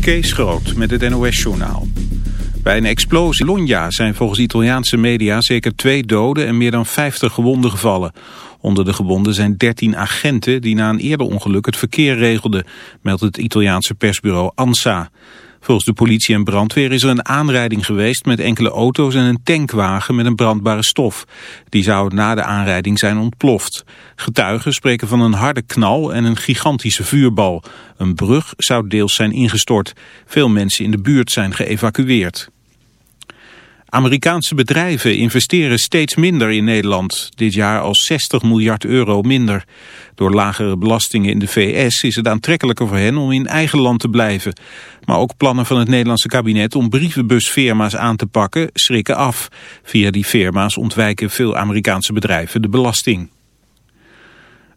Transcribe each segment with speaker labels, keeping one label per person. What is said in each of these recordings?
Speaker 1: Kees Groot met het NOS-journaal. Bij een explosie in Bologna zijn volgens Italiaanse media zeker twee doden en meer dan 50 gewonden gevallen. Onder de gewonden zijn 13 agenten die na een eerder ongeluk het verkeer regelden, meldt het Italiaanse persbureau ANSA. Volgens de politie en brandweer is er een aanrijding geweest met enkele auto's en een tankwagen met een brandbare stof. Die zou na de aanrijding zijn ontploft. Getuigen spreken van een harde knal en een gigantische vuurbal. Een brug zou deels zijn ingestort. Veel mensen in de buurt zijn geëvacueerd. Amerikaanse bedrijven investeren steeds minder in Nederland. Dit jaar al 60 miljard euro minder. Door lagere belastingen in de VS is het aantrekkelijker voor hen om in eigen land te blijven. Maar ook plannen van het Nederlandse kabinet om brievenbusfirma's aan te pakken schrikken af. Via die firma's ontwijken veel Amerikaanse bedrijven de belasting.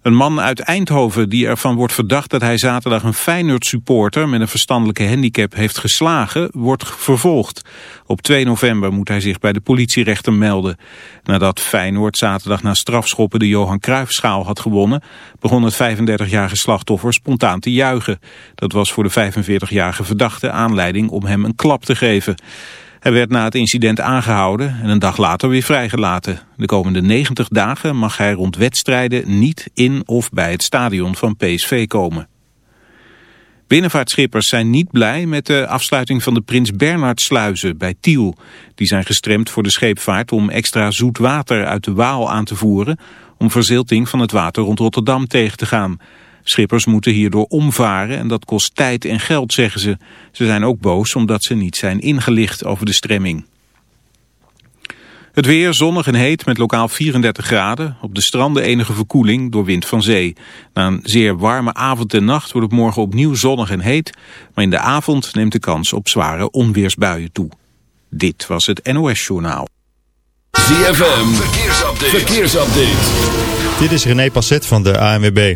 Speaker 1: Een man uit Eindhoven die ervan wordt verdacht dat hij zaterdag een Feyenoord-supporter met een verstandelijke handicap heeft geslagen, wordt vervolgd. Op 2 november moet hij zich bij de politierechter melden. Nadat Feyenoord zaterdag na strafschoppen de Johan Cruijffschaal had gewonnen, begon het 35-jarige slachtoffer spontaan te juichen. Dat was voor de 45-jarige verdachte aanleiding om hem een klap te geven. Hij werd na het incident aangehouden en een dag later weer vrijgelaten. De komende 90 dagen mag hij rond wedstrijden niet in of bij het stadion van PSV komen. Binnenvaartschippers zijn niet blij met de afsluiting van de Prins Bernhard sluizen bij Tiel. Die zijn gestremd voor de scheepvaart om extra zoet water uit de Waal aan te voeren... om verzilting van het water rond Rotterdam tegen te gaan. Schippers moeten hierdoor omvaren en dat kost tijd en geld, zeggen ze. Ze zijn ook boos omdat ze niet zijn ingelicht over de stremming. Het weer zonnig en heet met lokaal 34 graden. Op de stranden enige verkoeling door wind van zee. Na een zeer warme avond en nacht wordt het morgen opnieuw zonnig en heet. Maar in de avond neemt de kans op zware onweersbuien toe. Dit was het NOS Journaal.
Speaker 2: ZFM, verkeersupdate. verkeersupdate.
Speaker 3: Dit is René Passet van de ANWB.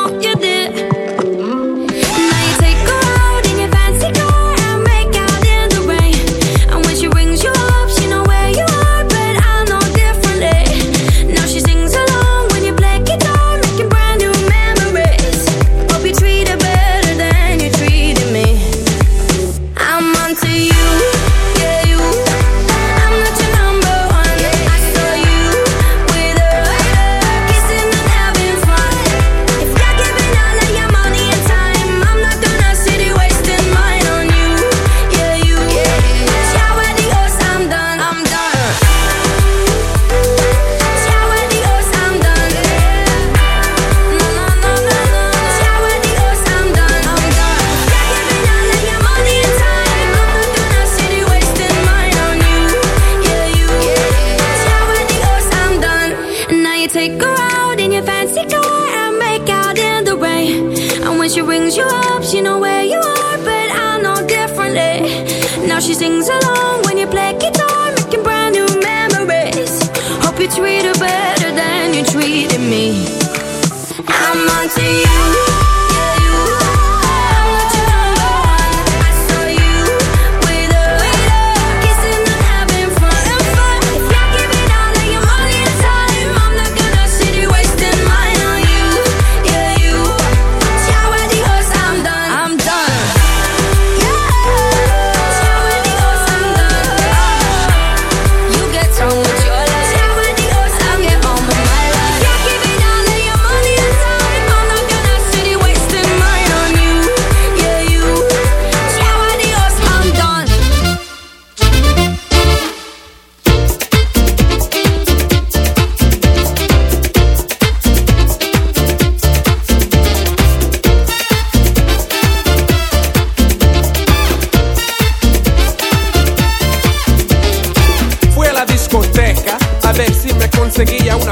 Speaker 4: seguía una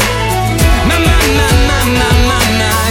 Speaker 2: na na na na na na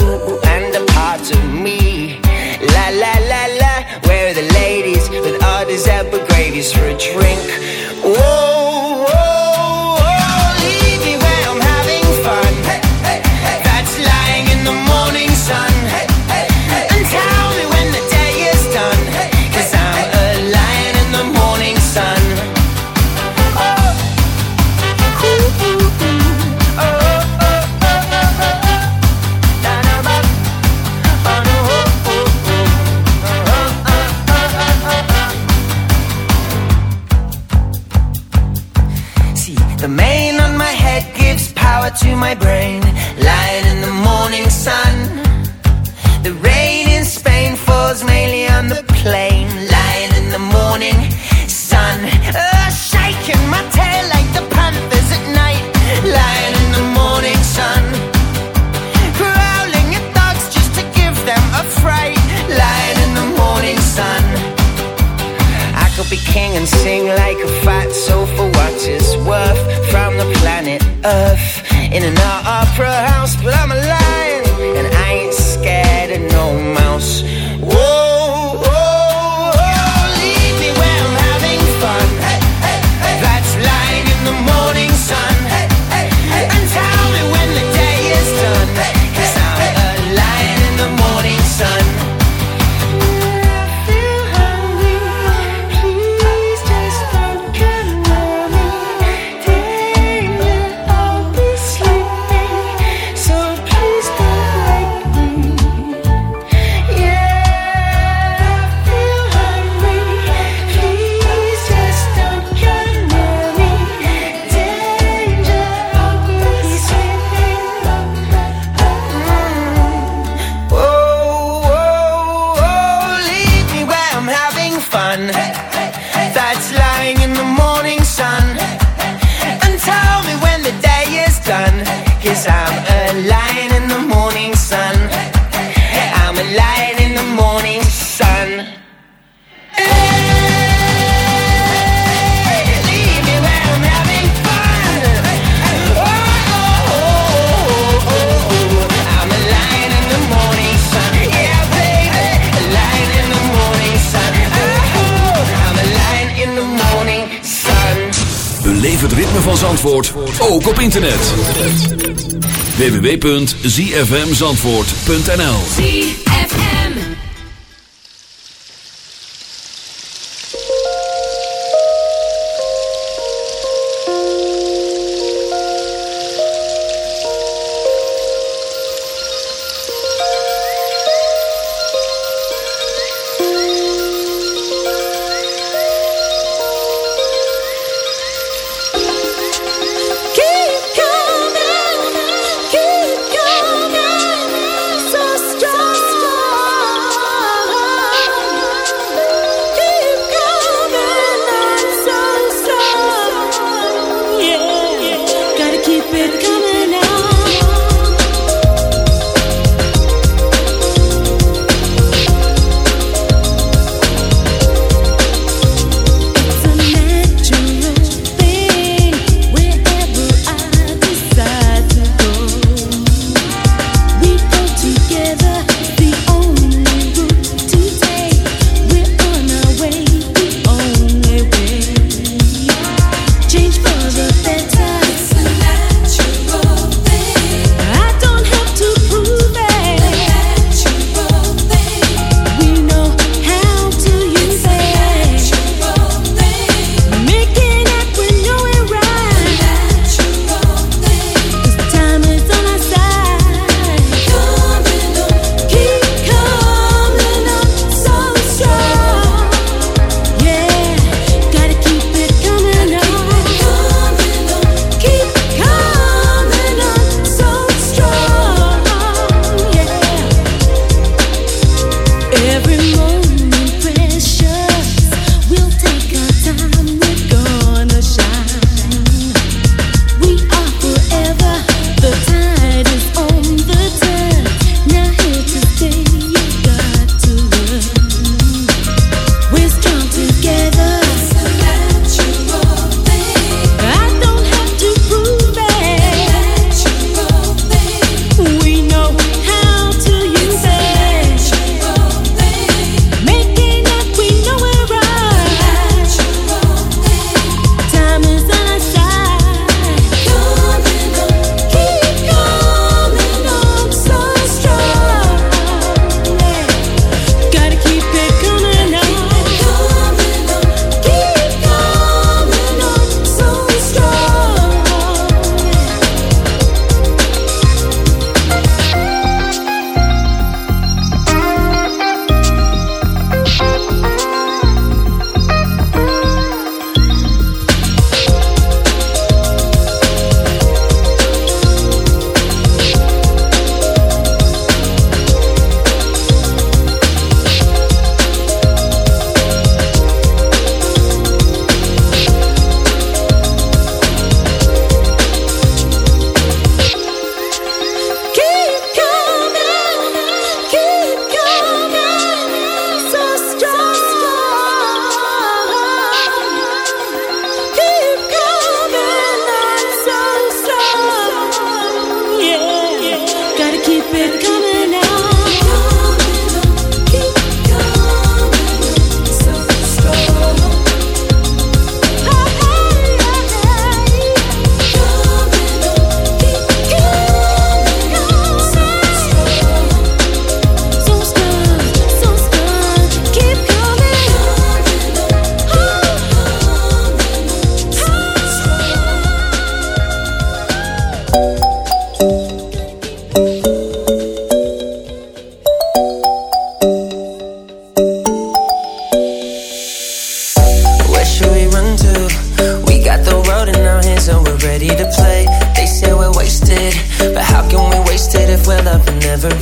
Speaker 2: www.zfmzandvoort.nl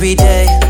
Speaker 5: every day.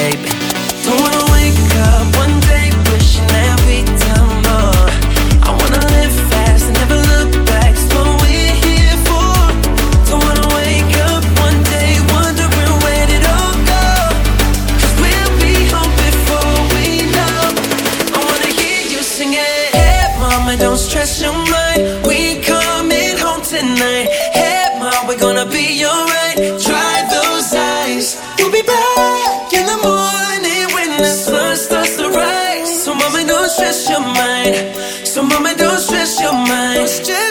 Speaker 5: tonight. Hey, ma, we're gonna be alright. Dry those eyes. We'll be back in the morning when the sun starts to rise. So, mama, don't stress your mind. So, mama, don't stress your mind. Don't stress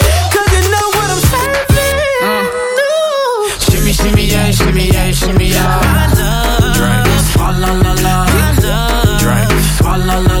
Speaker 6: Shimmy, yeah, shimmy, yeah, shimmy, yeah. Drink, swalla la la. Drink, swalla la la.